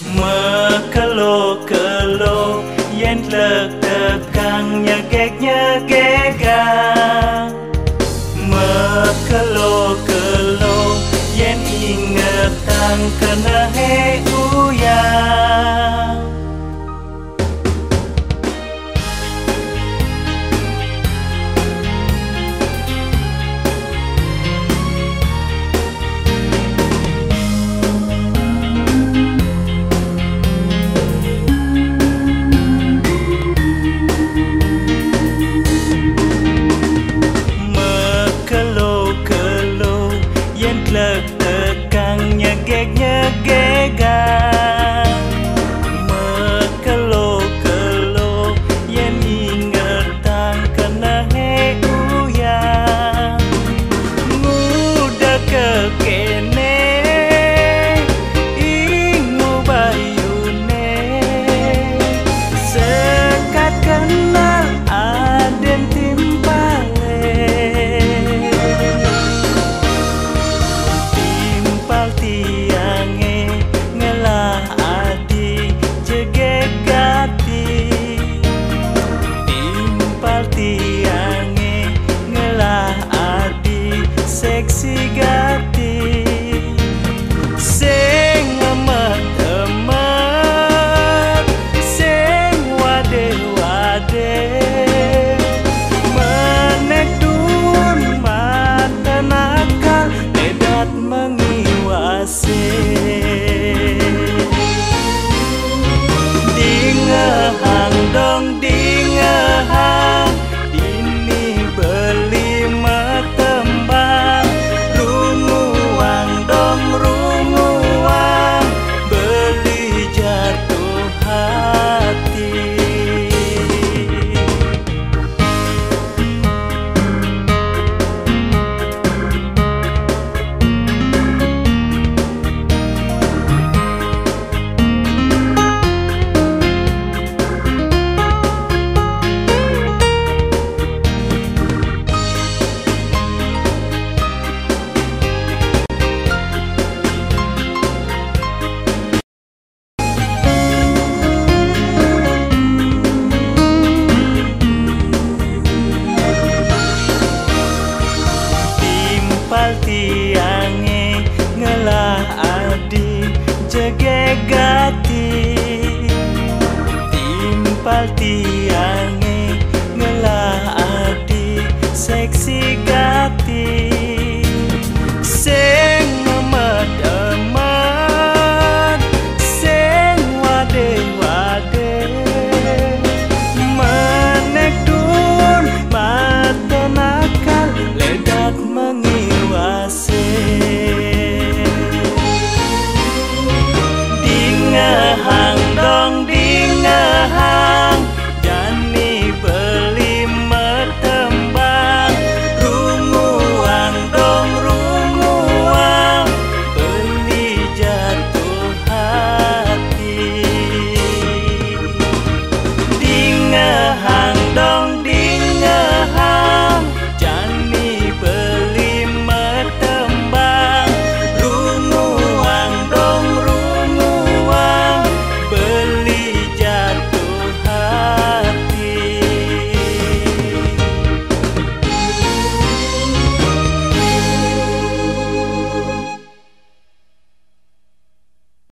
mơ cơ lô cơ lô yen lơ tơ căng, nhà ghét nhà ghét ga mơ cơ lô cơ lô yen ingatan kana he together